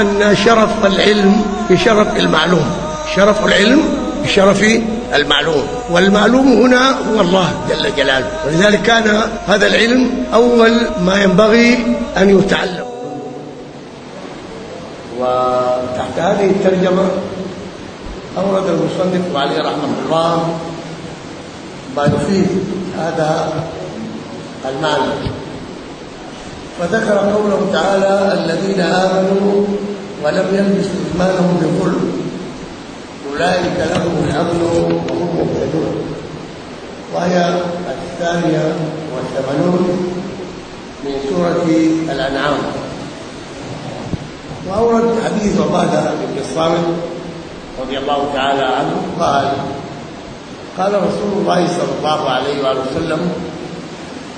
أن شرف العلم بشرف المعلوم. شرف العلم بشرف المعلوم. والمعلوم هنا هو الله جل جلاله. ولذلك كان هذا العلم أول ما ينبغي أن يتعلم. وتحت هذه الترجمة أورد المصنف عليه رحمة الله ما يفيد هذا المعنى. وذكر قوله تعالى الذين آمنوا ولم يلبسوا إيمانهم بظلم. أولئك لهم الأمن وهم مهتدون. وهي الثانية والثمانون من سورة الأنعام. وأورد حديث عبادة بن الصامت رضي الله تعالى عنه قال قال رسول الله صلى الله عليه وآله وسلم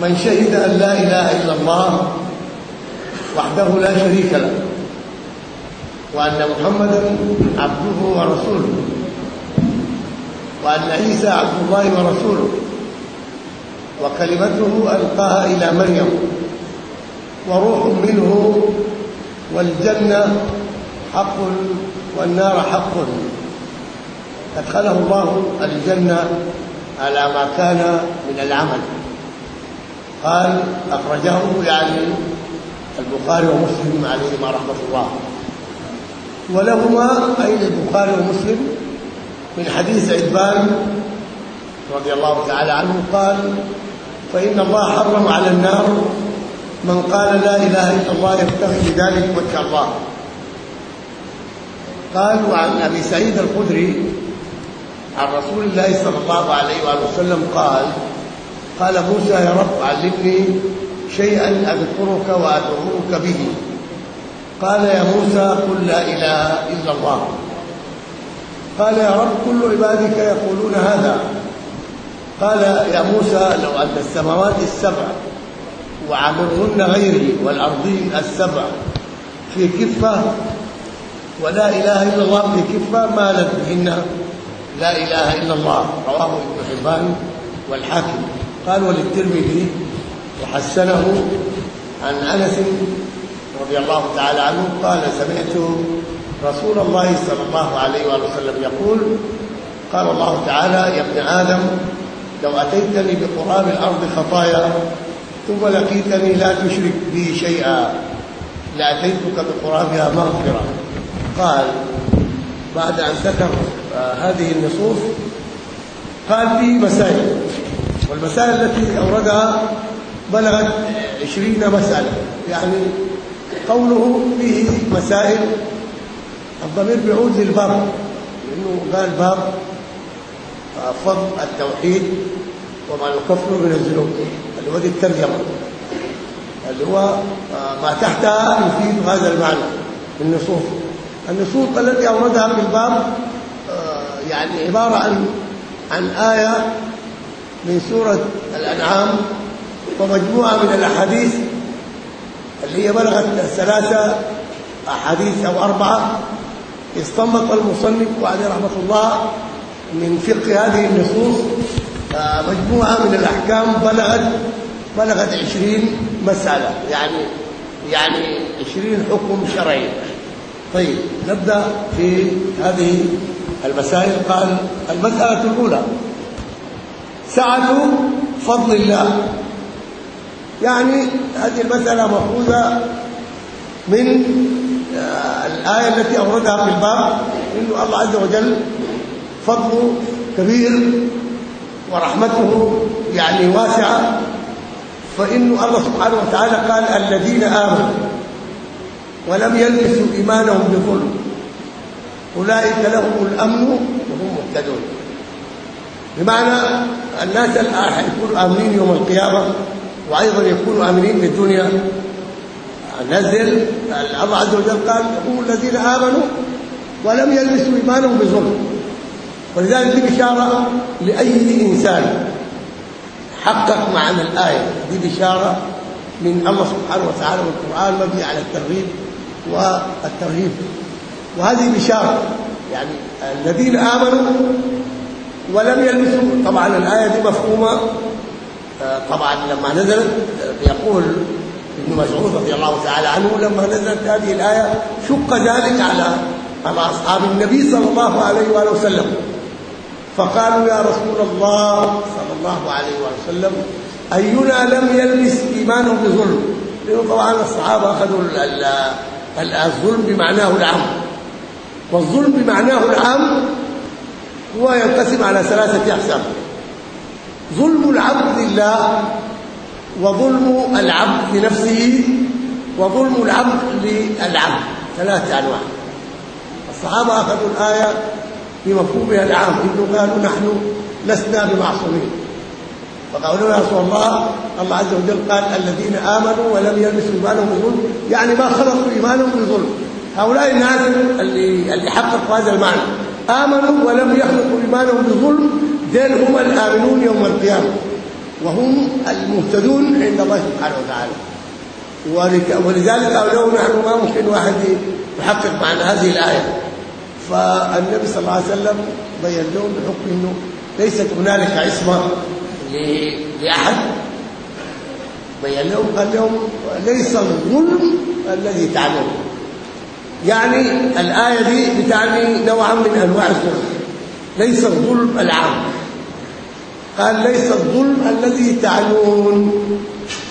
من شهد أن لا إله إلا الله وحده لا شريك له وأن محمدا عبده ورسوله. وأن عيسى عبد الله ورسوله. وكلمته ألقاها إلى مريم. وروح منه والجنة حق والنار حق. أدخله الله الجنة على ما كان من العمل. قال أخرجه يعني البخاري ومسلم عليهما رحمة الله. ولهما أي البخاري ومسلم من حديث عبان رضي الله تعالى عنه قال فإن الله حرم على النار من قال لا إله إلا الله يبتغي بذلك وجه الله. قال وعن أبي سعيد الخدري عن رسول الله صلى الله عليه وآله وسلم قال قال موسى يا رب علمني شيئا أذكرك وأدعوك به. قال يا موسى قل لا إله إلا الله. قال يا رب كل عبادك يقولون هذا. قال يا موسى لو أن السماوات السبع وعمرهن غيري والأرضين السبع في كفة ولا إله إلا الله في كفة مالت بهن. لا إله إلا الله. رواه ابن حبان والحاكم. قال وللترمذي وحسنه عن أنس رضي الله تعالى عنه قال سمعت رسول الله صلى الله عليه وآله وسلم يقول قال الله تعالى يا ابن آدم لو أتيتني بقراب الأرض خطايا ثم لقيتني لا تشرك بي شيئا لأتيتك بقرابها مغفرة. قال بعد أن ذكر آه هذه النصوص قال في مسائل والمسائل التي أوردها بلغت عشرين مسألة يعني قوله فيه مسائل الضمير بيعود للباب لأنه قال باب فضل التوحيد وما يكفر من الذنوب اللي هو دي الترجمة. اللي هو ما تحتها يفيد هذا المعنى النصوص. النصوص التي أوردها في الباب يعني عبارة عن عن آية من سورة الأنعام ومجموعة من الأحاديث اللي هي بلغت ثلاثة أحاديث أو أربعة استنبط المصنف وعليه رحمة الله من فقه هذه النصوص مجموعة من الأحكام بلغت بلغت عشرين مسألة يعني يعني عشرين حكم شرعي. طيب نبدأ في هذه المسائل. قال المسألة الأولى سعة فضل الله. يعني هذه المسألة مأخوذة من الآية التي أوردها في الباب إنه الله عز وجل فضله كبير ورحمته يعني واسعة. فإنه الله سبحانه وتعالى قال الذين آمنوا ولم يلبسوا إيمانهم بظلم أولئك لهم الأمن وهم مهتدون. بمعنى الناس الآن حيكونوا آمنين يوم القيامة. وأيضا يكونوا آمنين في الدنيا. نزل الله عز وجل قال هم الذين آمنوا ولم يلبسوا إيمانهم بظلم. ولذلك دي بشارة لأي إنسان حقق معنى الآية دي بشارة من الله سبحانه وتعالى والقرآن مبني على الترغيب والترهيب. وهذه بشارة يعني الذين آمنوا ولم يلبسوا. طبعا الآية دي مفهومة. طبعا لما نزلت يقول ابن مسعود رضي الله تعالى عنه لما نزلت هذه الآية شق ذلك على على أصحاب النبي صلى الله عليه وآله وسلم. فقالوا يا رسول الله صلى الله عليه وآله وسلم أينا لم يلبس إيمانه بظلم؟ لأنه طبعا الصحابة أخذوا الظلم بمعناه العام. والظلم بمعناه العام هو ينقسم على ثلاثة أقسام. ظلم العبد لله وظلم العبد لنفسه وظلم العبد للعبد. ثلاثة أنواع. الصحابة أخذوا الآية بمفهومها العام. إنه قالوا نحن لسنا بمعصومين. فقالوا يا رسول الله الله عز وجل قال الذين آمنوا ولم يلبسوا ايمانهم بظلم. يعني ما خلطوا إيمانهم بظلم. هؤلاء الناس اللي اللي حققوا هذا المعنى. آمنوا ولم يخلقوا إيمانهم بظلم. دين هم الآمنون يوم القيامة. وهم المهتدون عند الله سبحانه وتعالى. ولذلك قالوا نحن ما ممكن واحد يحقق معنى هذه الآية. فالنبي صلى الله عليه وسلم بين لهم بحكم إنه ليست هنالك عصمة لأحد. بين لهم قال لهم ليس الظلم الذي تعنون يعني الآية دي بتعني نوعا من أنواع الظلم. ليس الظلم العام. قال ليس الظلم الذي تعنون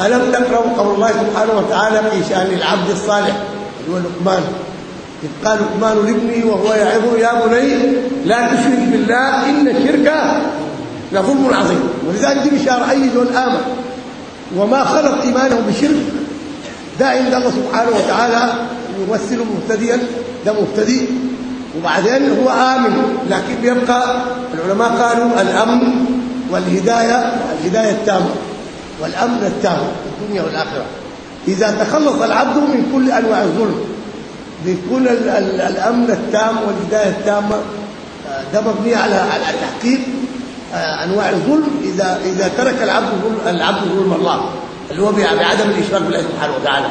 ألم تقرأوا قول الله سبحانه وتعالى في شأن العبد الصالح؟ هو لقمان. إذ قال لقمان لابنه وهو يعظه يا بني لا تشرك بالله إن الشرك لظلم عظيم. ولذلك دي بشارة أي ذو آمن؟ وما خلط إيمانه بشرك؟ ده عند الله سبحانه وتعالى يمثل مهتديا ده مهتدي وبعدين هو آمن لكن بيبقى العلماء قالوا الأمن والهداية الهداية التامة والأمن التام في الدنيا والآخرة. إذا تخلص العبد من كل أنواع الظلم بيكون الأمن التام والهداية التامة آه، ده مبني على على تحقيق آه، أنواع الظلم. اذا إذا ترك العبد ظلم العبد ظلم الله اللي هو بعدم الإشراك بالله سبحانه وتعالى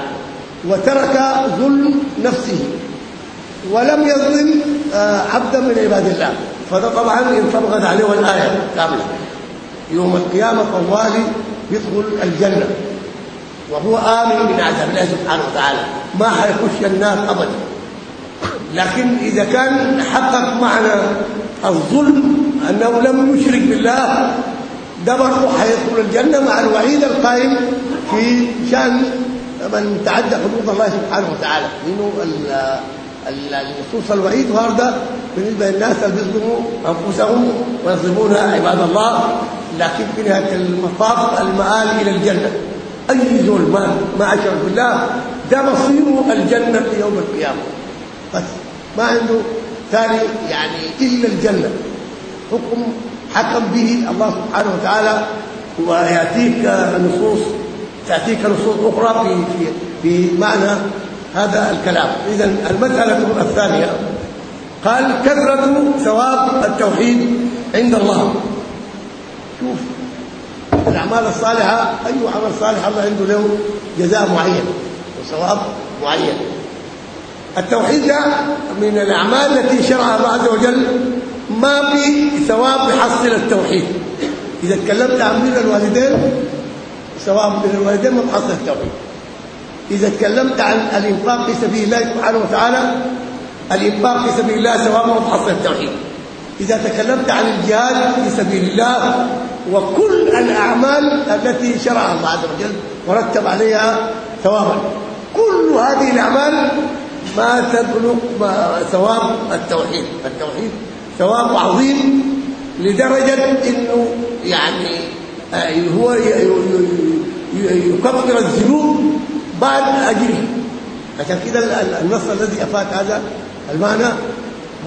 وترك ظلم نفسه ولم يظلم آه، عبدا من عباد الله. فده طبعا انطبقت عليه الآية كاملة. يوم القيامة طوالي يدخل الجنة. وهو آمن من عذاب الله سبحانه وتعالى. ما حيخش النار أبدا. لكن إذا كان حقق معنى الظلم أنه لم يشرك بالله ده برضه حيدخل الجنة مع الوعيد القائم في شأن من تعدى حدود الله سبحانه وتعالى. لأنه النصوص الوعيد واردة. بالنسبة للناس اللي بيظلموا أنفسهم ويظلمون عباد الله. لكن في نهاية المطاف المآل إلى الجنة. أي زول ما ما اشرك بالله ده مصيره الجنة في يوم القيامة. بس ما عنده ثاني يعني إلا الجنة. حكم حكم به الله سبحانه وتعالى ويأتيك نصوص تأتيك نصوص أخرى في في في معنى هذا الكلام. اذا المسألة الثانية قال كثرة ثواب التوحيد عند الله. شوف الأعمال الصالحة أي عمل صالح الله عنده له جزاء معين وثواب معين. التوحيد من الأعمال التي شرعها الله عز وجل ما في ثواب يحصل التوحيد إذا تكلمت عن بر الوالدين ثواب بر الوالدين ما بحصل التوحيد إذا تكلمت عن الإنفاق في سبيل الله سبحانه وتعالى الإنفاق في سبيل الله ثواب ما بحصل التوحيد إذا تكلمت عن الجهاد في سبيل الله وكل الأعمال التي شرعها الله عز وجل ورتب عليها ثوابا. كل هذه الأعمال ما تبلغ ثواب التوحيد. التوحيد ثواب عظيم لدرجة إنه يعني آه، هو يكفر الذنوب بعد اجره عشان كده النص الذي افات هذا المعنى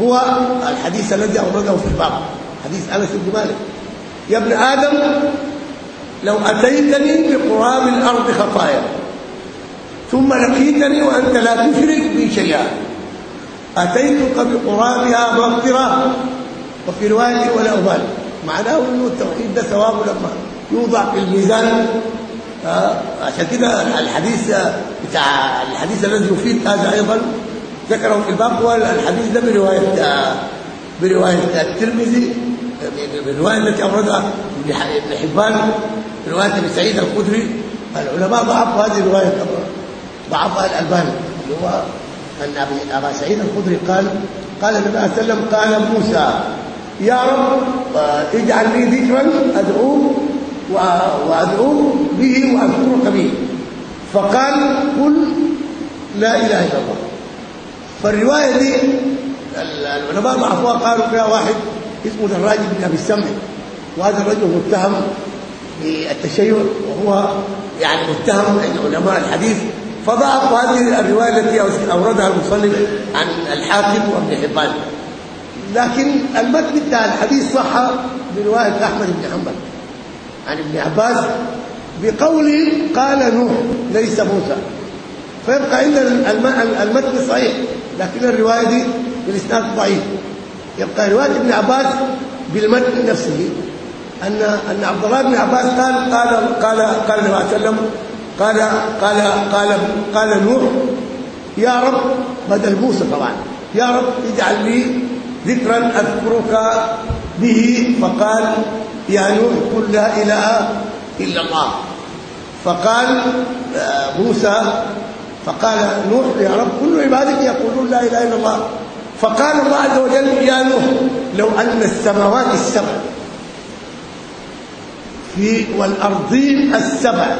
هو الحديث الذي أورده في الباب حديث أنس بن مالك. يا ابن آدم لو أتيتني بقراب الأرض خطايا ثم لقيتني وأنت لا تشرك بي شيئا أتيتك بقرابها مغفرة وفي رواية ولا أبالي. معناه إنه التوحيد ده ثواب لما يوضع في الميزان. آه، عشان كده الحديث بتاع الحديث الذي يفيد هذا أيضا ذكره في الباب. هو الحديث ده برواية برواية الترمذي بالروايه التي أوردها ابن حبان رواية ابن سعيد الخدري. العلماء ضعفوا هذه الرواية ضعفها الألباني اللي هو أن أبا سعيد الخدري قال قال النبي صلى الله عليه وسلم قال موسى يا رب اجعل لي ذكرا ادعوك وادعوك به وأذكرك به. فقال قل لا إله إلا الله. فالرواية دي العلماء ضعفوها قالوا فيها واحد اسمه دراج بن أبي السمع وهذا الرجل متهم بالتشيع وهو يعني متهم عند علماء الحديث فضعف هذه الرواية التي أوردها المصنف عن الحاكم وابن حبان. لكن المتن بتاع الحديث صح برواية أحمد بن حنبل. عن ابن عباس بقول قال نوح ليس موسى. فيبقى عندنا المتن صحيح. لكن الرواية دي بالإسناد ضعيف. يبقى رواية ابن عباس بالمتن نفسه ان أن عبد الله بن عباس قال قال قال قال النبي صلى الله عليه وسلم قال قال قال قال نوح يا رب بدل موسى طبعا يا رب اجعل لي ذكرا أذكرك به فقال يا نوح قل لا إله إلا الله. فقال آه، موسى فقال نوح يا رب كل عبادك يقولون لا إله إلا الله. فقال الله عز وجل يا نوح لو أن السماوات السبع في والأرضين السبع.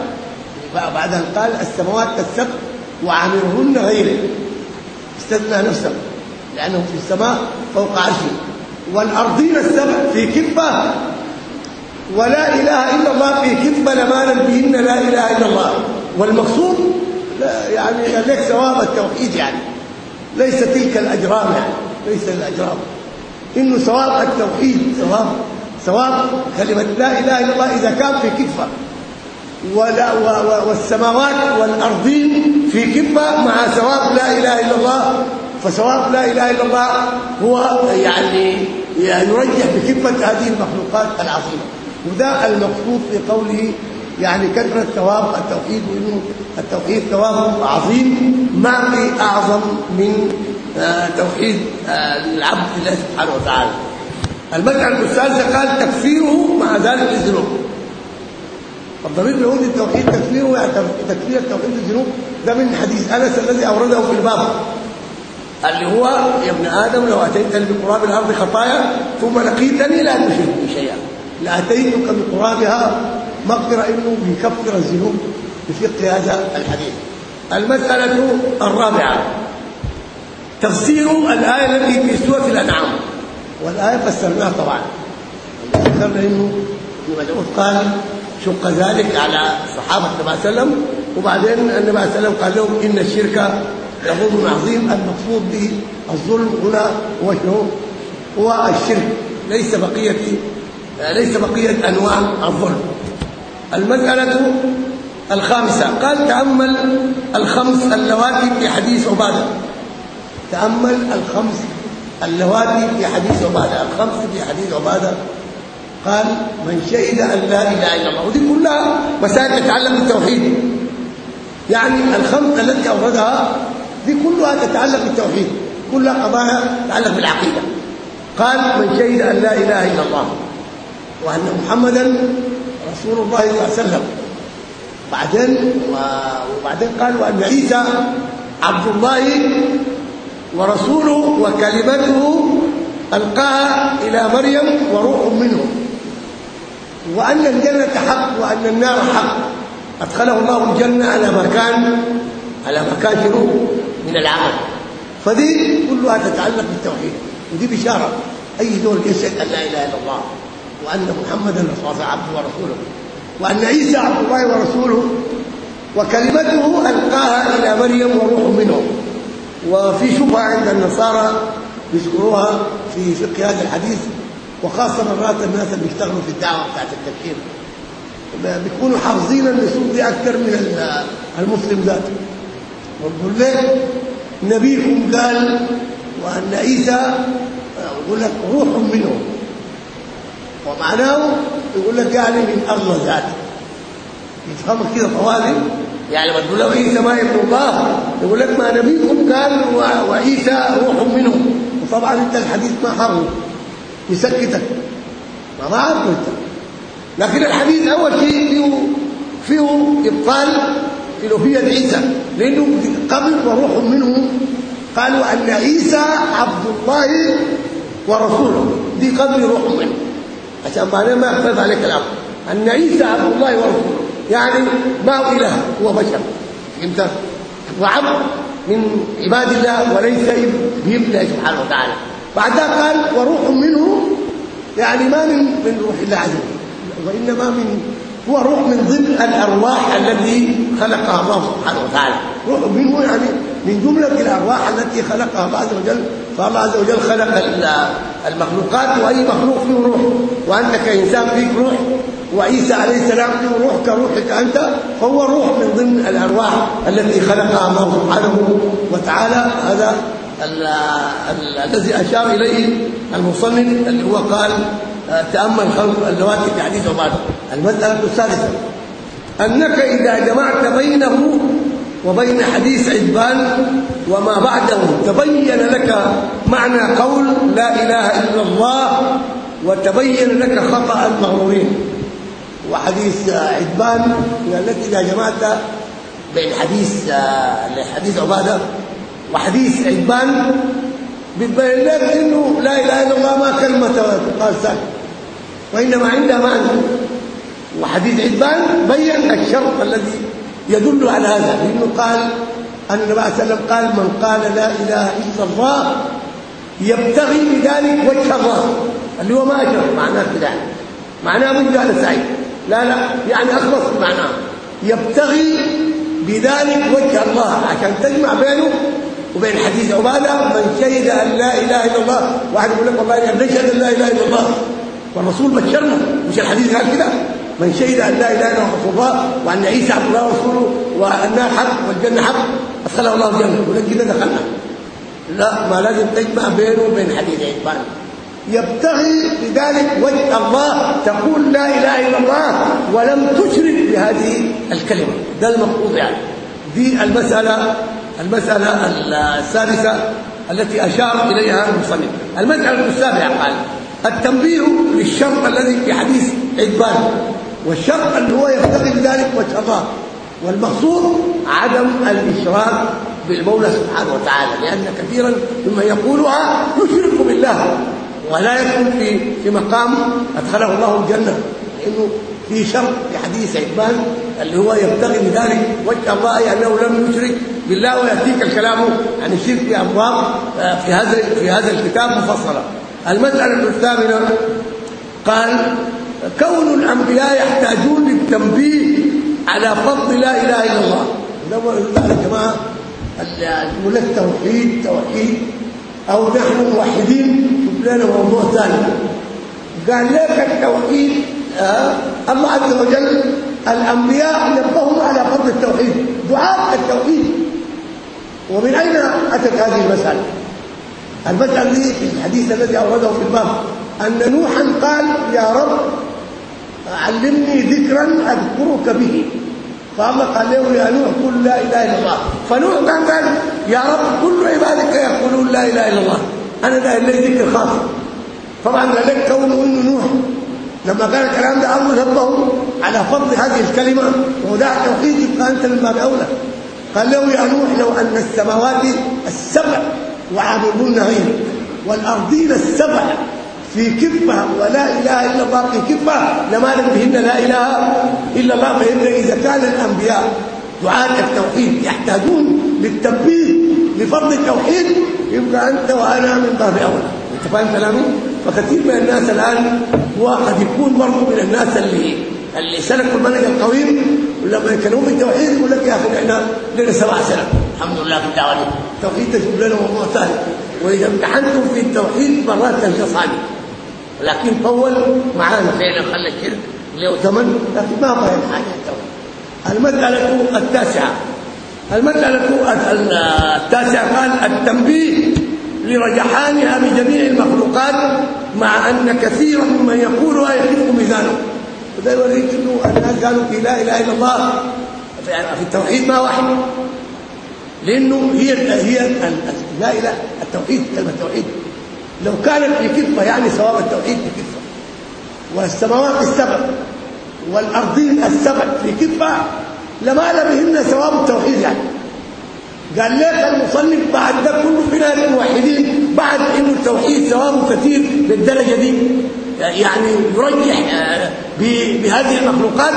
بعد أن قال السماوات السبع وعامرهن غيره استثنى نفسه لأنه في السماء فوق عرشه. والأرضين السبع في كفه ولا إله إلا الله في كفه لمالا بهن لا إله إلا الله. والمقصود يعني لك ثواب التوحيد يعني. ليس تلك الأجرام يعني ليس الأجرام. إنه ثواب التوحيد ثواب ثواب كلمة لا إله إلا الله إذا كان في كفة. ولا والسماوات والأرضين في كفة مع ثواب لا إله إلا الله. فثواب لا إله إلا الله هو يعني يرجح بكفة هذه المخلوقات العظيمة. وده المقصود في قوله يعني كثرة ثواب التوحيد وانه التوحيد ثواب عظيم ما في أعظم من آه، توحيد آه، العبد لله سبحانه وتعالى. المساله الثالثه قال تكفيره مع ذلك الذنوب. الضمير بيقول التوحيد تكفيره؟ يعني تكفير توحيد الذنوب ده من حديث أنس الذي أورده في الباب. اللي هو يا ابن آدم لو أتيتني بقراب الأرض خطايا ثم لقيتني لا تشرك بي شيئا. لأتيتك بقرابها مغفرة إنه بيكفر الذنوب بفقه هذا الحديث. المسألة الرابعة. تفسير الآية التي في سورة الأنعام. والآية فسرناها طبعا. ذكرنا إنه ابن قال شق ذلك على صحابة النبي صلى الله عليه وسلم وبعدين النبي صلى الله عليه وسلم قال لهم إن الشرك لظلم عظيم المقصود به الظلم هنا هو شنو؟ هو الشرك. ليس بقية ليس بقية أنواع الظلم. المسألة الخامسة. قال تأمل الخمس اللواتي في حديث عبادة. تأمل الخمس اللواتي في حديث عبادة. الخمس في حديث عبادة. قال من شهد أن لا إله إلا الله. ودي كلها مسائل تتعلق بالتوحيد. يعني الخمس التي أوردها دي كلها تتعلق بالتوحيد. كلها قضايا تتعلق بالعقيدة. قال من شهد أن لا إله إلا الله. وأن محمدا رسول الله صلى الله عليه وسلم. بعدين وبعدين قال وان عيسى عبد الله ورسوله وكلمته ألقاها إلى مريم وروح منه. وأن الجنة حق وأن النار حق. أدخله الله الجنة على مكان على مكان شنو؟ من العمل. فدي كلها تتعلق بالتوحيد. ودي بشارة. أي دول يشهد أن لا إله إلا الله؟ وأن محمدا رسول الله عبده ورسوله وأن عيسى عبد الله ورسوله وكلمته ألقاها إلى مريم وروح منه وفي شبهة عند النصارى بيذكروها في فقه هذا الحديث وخاصة مرات الناس اللي بيشتغلوا في الدعوة بتاعت التفكير بيكونوا حافظين النصوص دي أكثر من المسلم ذاته. وبقول لك نبيكم قال وأن عيسى يقول لك روح منه ومعناه يقول لك يعني من الله ذاته يفهمك كده طوالي يعني لما تقول له عيسى ما ابن الله يقول لك ما نبيكم قال وعيسى روح منه وطبعا أنت الحديث ما حره يسكتك. ما عارف أنت. لكن الحديث أول شيء فيه فيه إبطال الوهيه عيسى. لأنه قبل وروح منه قالوا أن عيسى عبد الله ورسوله. دي قبل روح منه. عشان بعدين ما يختلف عليك الأمر. أن عيسى عبد الله ورسوله يعني ما هو اله هو بشر. فهمت؟ وعبد من عباد الله وليس بابن الله سبحانه وتعالى. بعدها قال وروح منه يعني ما من من روح الله عز وجل وإنما من هو روح من ضمن الأرواح التي خلقها الله سبحانه وتعالى. روح منه يعني من جملة الأرواح التي خلقها الله عز وجل فالله عز وجل خلق المخلوقات وأي مخلوق فيه روح. وانت كانسان فيك روح وعيسى عليه السلام فيه روح كروحك أنت فهو روح من ضمن الأرواح التي خلقها الله سبحانه وتعالى. هذا الذي أشار إليه المصنف اللي هو قال تأمل خلق اللواتي في حديث المسألة الثالثة أنك إذا جمعت بينه وبين حديث عجبان وما بعده. تبين لك معنى قول لا إله إلا الله وتبين لك خطأ المغرورين. وحديث عجبان التي اذا جمعت بين حديث حديث عبادة وحديث عجبان بتبين لك إنه لا إله إلا الله ما كلمة تقال ساكت. وإنما عندها معنى. وحديث عجبان بين الشرط الذي يدل على هذا. لأنه قال أن النبي صلى الله عليه وسلم قال من قال لا إله إلا الله يبتغي بذلك وجه الله. اللي هو ما اشرف معناه بذلك معناه مش قال سعيد. لا لا يعني أخلص معناه. يبتغي بذلك وجه الله. عشان تجمع بينه وبين حديث عبادة من شهد أن لا إله إلا الله واحد يقول لك والله أنا نشهد أن لا إله إلا الله؟ والرسول بشرنا. مش الحديث قال كده؟ من شهد أن لا إله إلا الله وأن عيسى عبد الله ورسوله وأن حق والجنة حق. ادخله الله الجنة. ولك كده دخلنا. لا ما لازم تجمع بينه وبين حديث عثمان. يبتغي بذلك وجه الله تقول لا إله إلا الله ولم تشرك بهذه الكلمة. ده المقصود يعني. دي المسألة المسألة الثالثه التي أشار إليها المصنف. المسألة السابعة قال التنبيه للشرط الذي في حديث عدبان والشرط اللي هو يقتضي بذلك وجه الله. والمقصود عدم الإشراك بالمولى سبحانه وتعالى لأن كثيرا ممن يقولها يشرك بالله ولا يكون في في مقام أدخله الله الجنة لأنه في شرط في حديث عبان اللي هو يبتغي بذلك وجه الله أنه لم يشرك بالله ويأتيك الكلام عن الشرك في أبواب في هذا في هذا الكتاب مفصلا المسألة الثامنة قال كون الأنبياء يحتاجون للتنبيه على فضل لا إله إلا الله. لو يا جماعة يقول لك توحيد توحيد أو نحن موحدين شوف لنا موضوع ثاني. قال لك التوحيد آه الله عز وجل الأنبياء نبهوا على فضل التوحيد. دعاء التوحيد. ومن أين أتت هذه المسألة؟ المسألة دي في الحديث الذي أورده في الباب أن نوحا قال يا رب علمني ذكرا أذكرك به. فالله قال له يا نوح قل لا إله إلا الله. فنوح كان قال يا رب كل عبادك يقولون لا إله إلا الله. أنا داير لي ذكر خاص. طبعا لك كونه إنه نوح. لما قال الكلام ده الله نبهه على فضل هذه الكلمة. وده توحيد يبقى أنت من باب أولى. قال له يا نوح لو أن السماوات السبع وعبدون غيرك والأرضين السبع في كفة ولا إله إلا الله في كفة لما بهن لا إله إلا الله؟ فإن إذا كان الأنبياء دعاة التوحيد يحتاجون للتنبيه لفضل التوحيد يبقى أنت وأنا من باب اولى أنت فاهم كلامي؟ فكثير من الناس الآن هو قد يكون برضه من الناس اللي اللي سلكوا المنهج القويم ولما يكلموا في التوحيد يقول لك يا أخي إحنا لنا سبع سنه الحمد لله في الدعوه دي التوحيد تجيب لنا موضوع ثاني. وإذا امتحنتم في التوحيد مرات تنقص عنه لكن طول معانا. فعلا خلى الشرك له ثمن لكن ما فهم حاجة المسألة التاسعة. المسألة التاسعة قال التنبيه لرجحانها بجميع المخلوقات مع أن كثيرا ممن يقولها يخف ميزانه. وده يوريك إنه الناس قالوا في لا إله إلا الله. في التوحيد ما واحد. لأنه هي هي لا اله التوحيد كلمة التوحيد لو كانت في كفه يعني ثواب التوحيد كفه والسماوات السبع والأرضين السبع في كفه لما بهن ثواب التوحيد يعني. قال لك المصنف بعد ده كله في ناس موحدين بعد إنه التوحيد ثوابه كثير للدرجه دي؟ يعني يرجح آه، بهذه المخلوقات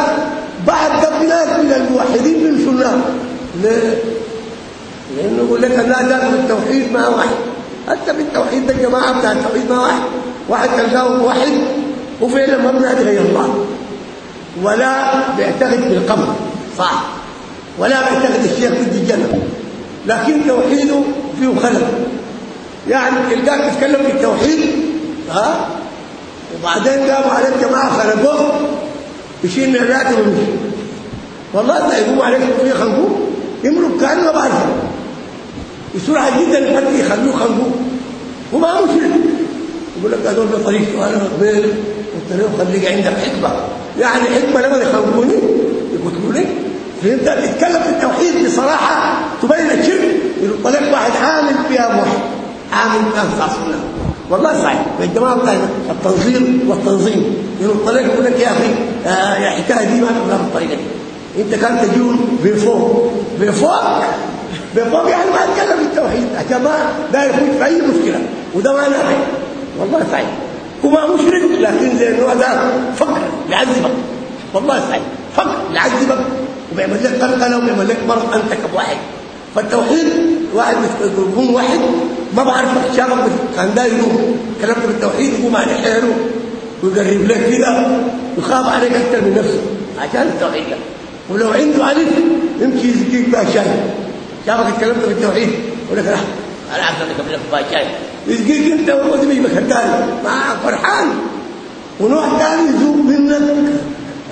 بعد ده ناس من الموحدين من سنة. لأنه يقول لك لا ده التوحيد ما واحد. حتى في التوحيد ده الجماعة بتاع التوحيد ما واحد. واحد تلقاه موحد وفعلا ما بينادي غير الله. ولا بيعتقد في القبر. صح. ولا بيعتقد الشيخ في الجنة. لكن توحيده فيه خلل. يعني تلقاك تتكلم في التوحيد ها؟ وبعدين قاموا عليك جماعة خلقوه يشيل نعلاته ويمشي والله ده يقوم عليك في خلقوه؟ يمرق كأنه ما بعرفه. بسرعة جدا لحد يخلوه خلقوه وما مشرك يقول لك هذول بطريقته قبل قلت له خليك عندك حكمة. يعني حكمة لما يخلقوني يقتلوني فانت تتكلم في التوحيد بصراحة تبين الشرك يقول لك واحد عامل فيها موحد عامل فيها سنه والله صحيح. الجماعه بتاع التنظيم والتنظيم. يقول لك يقول لك يا أخي آه يا حكاية دي ما تقولها بالطريقة دي أنت كان تجون بفوق. بفوق؟ بفوق يعني ما أتكلم. التوحيد عشان ما يفوت في اي مشكلة؟ وده ما نافع والله صحيح. هو مشرك لكن زي النوع ده فقر يعذبك والله صحيح. فقر يعذبك وبيعمل لك قلقله وبيعمل لك مرض أنت كواحد. فالتوحيد واحد يكون واحد. ما بعرف شغل كان ده يروح كلام في التوحيد يقوم على حيله ويقرب لك كده. يخاف عليك أكثر من نفسه عشان التوحيد ده. ولو عنده عليك يمشي يزكيك بقى شاي شافك اتكلمت في التوحيد يقول لك أنا عارف أنك قبل شاي. يزكيك أنت وهو زي ما فرحان. ونوع ثاني يذوق منك.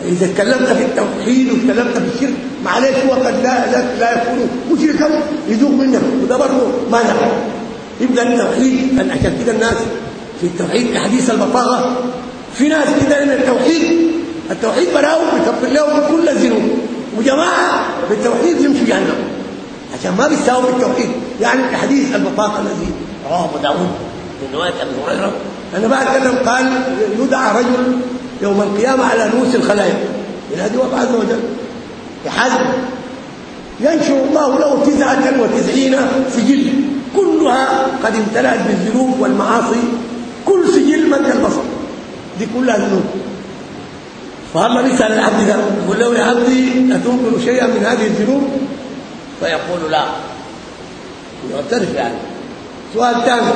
إذا تكلمت في التوحيد وتكلمت في الشرك معلش هو قد لا لا, لا يكون مشركا يذوق منك. وده برضه ما نفع. يبقى التوحيد. عشان كده الناس في التوحيد حديث البطاغه في ناس كده إن التوحيد التوحيد براهم بيكفر لهم كل الذنوب وجماعة بالتوحيد يمشوا جهنم. عشان ما بيساووا بالتوحيد يعني في حديث البطاقه الذي رواه أبو داود من رواية أبي هريرة أنا بعد كده قال يدعى رجل يوم القيامة على رؤوس الخلائق ينادي الله عز وجل. يحاسب. ينشر الله له تسعة وتسعين سجل كلها قد امتلأت بالذنوب والمعاصي. كل سجل مد البصر. دي كلها ذنوب. فالله بيسأل العبد ده يقول له يا عبدي أتنكر شيئا من هذه الذنوب؟ فيقول لا. يعترف يعني. سؤال ثاني.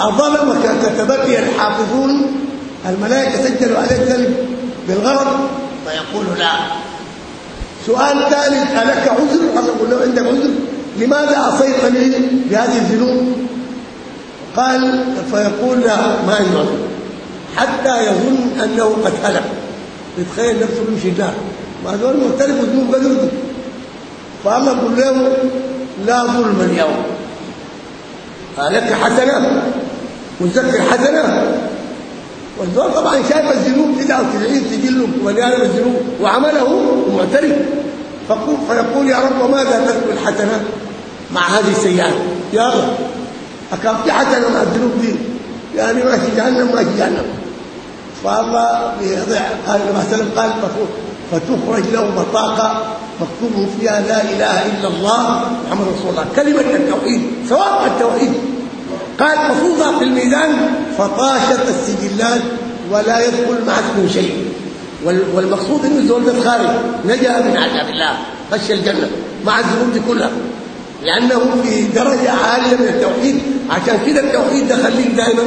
أظلمك كتبك الحافظون؟ الملائكة سجلوا عليك ذنب بالغرض؟ فيقول لا. سؤال ثالث ألك عذر؟ أقول له عندك عذر. لماذا عصيتني بهذه الذنوب؟ قال فيقول لا ما عندي عذر. حتى يظن أنه قد هلك. يتخيل نفسه بيمشي النار ما دول مختلف ذنوب قدر فالله يقول له لا ظلم اليوم. لك حسنة. وتذكر حسنة. والزول طبعا شايف الذنوب كده وتدعيه تجله مليانه بالذنوب وعمله معترف. فقول فيقول يا رب وماذا تذكر الحسنات مع هذه السيئات. يا رب أكان في حسنة مع الذنوب دي؟ يعني ماشي جهنم ماشي جهنم. فالله يضع قال النبي صلى الله عليه وسلم قال فتخرج له بطاقه مكتوب فيها لا إله إلا الله محمد رسول الله. كلمة التوحيد سواء التوحيد. قال مفروضة في الميزان فطاشت السجلات ولا يدخل مع اسمه شيء. والمقصود إنه الزول ده خارج. نجا من عذاب الله خش الجنة مع الذنوب دي كلها. لأنه في درجة عالية من التوحيد. عشان كده التوحيد ده خليك دائما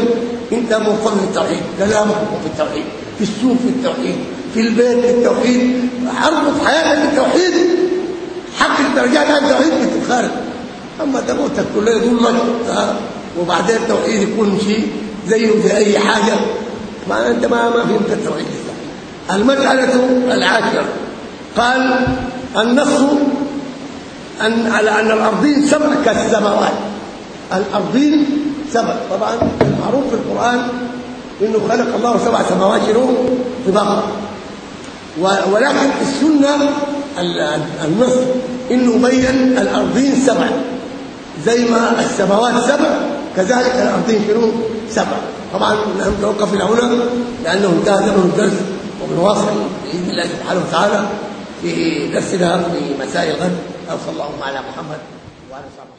أنت مرتبط بالتوحيد. كلامك في التوحيد في السوق في التوحيد. في البيت في التوحيد اربط حياتك بالتوحيد. حق الدرجات هذه التوحيد بتتخارج أما تموتك كله يقول لك وبعدين التوحيد يكون شيء زيه زي أي حاجة. ما أنت ما ما فهمت التوحيد المسألة العاشرة. قال النص ان على أن الأرضين سبع كالسماوات. الأرضين سبع. طبعا المعروف في القرآن إنه خلق الله سبع سماوات شنو؟ طباقا ولكن السنة النص إنه بين الأرضين سبع زي ما السماوات سبع كذلك الأرضين شنو سبع. طبعا نتوقف هنا لأنه انتهى زمن الدرس وبنواصل بإذن الله سبحانه وتعالى في درسنا في مساء الغد. صلى الله على محمد وعلى اله وصحبه.